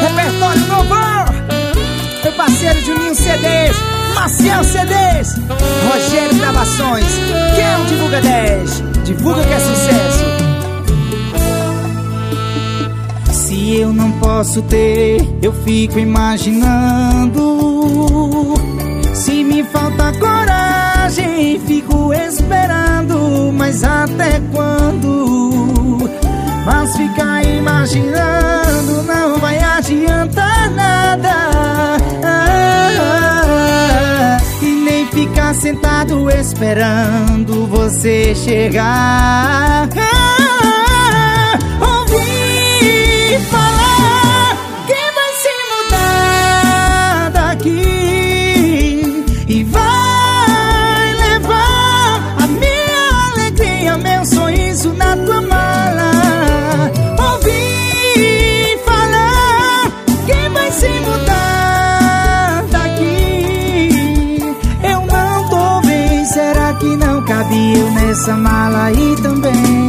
Repertório novo Meu parceiro Juninho CDs Marcel CDs Rogério Gravações. Quem é o Divulga 10? Divulga que é sucesso. Se eu não posso ter, eu fico imaginando. Se me falta coragem, fico esperando. Mas até quando? Mas ficar imaginando não vai adiantar nada. Ah, E nem ficar sentado esperando você chegar. ah, eu nessa mala aí também?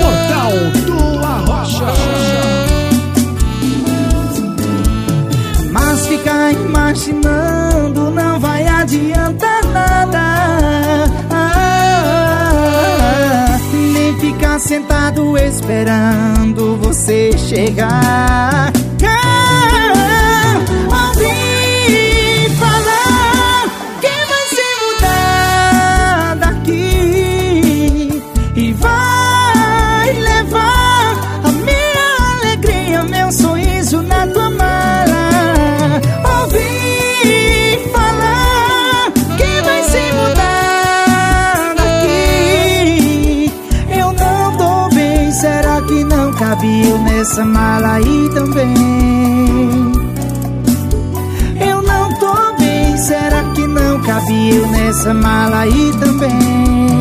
Portal do Arrocha. Mas ficar imaginando sentado esperando você chegar cabe nessa mala aí também? Eu não tô bem, será que não cabe nessa mala aí também?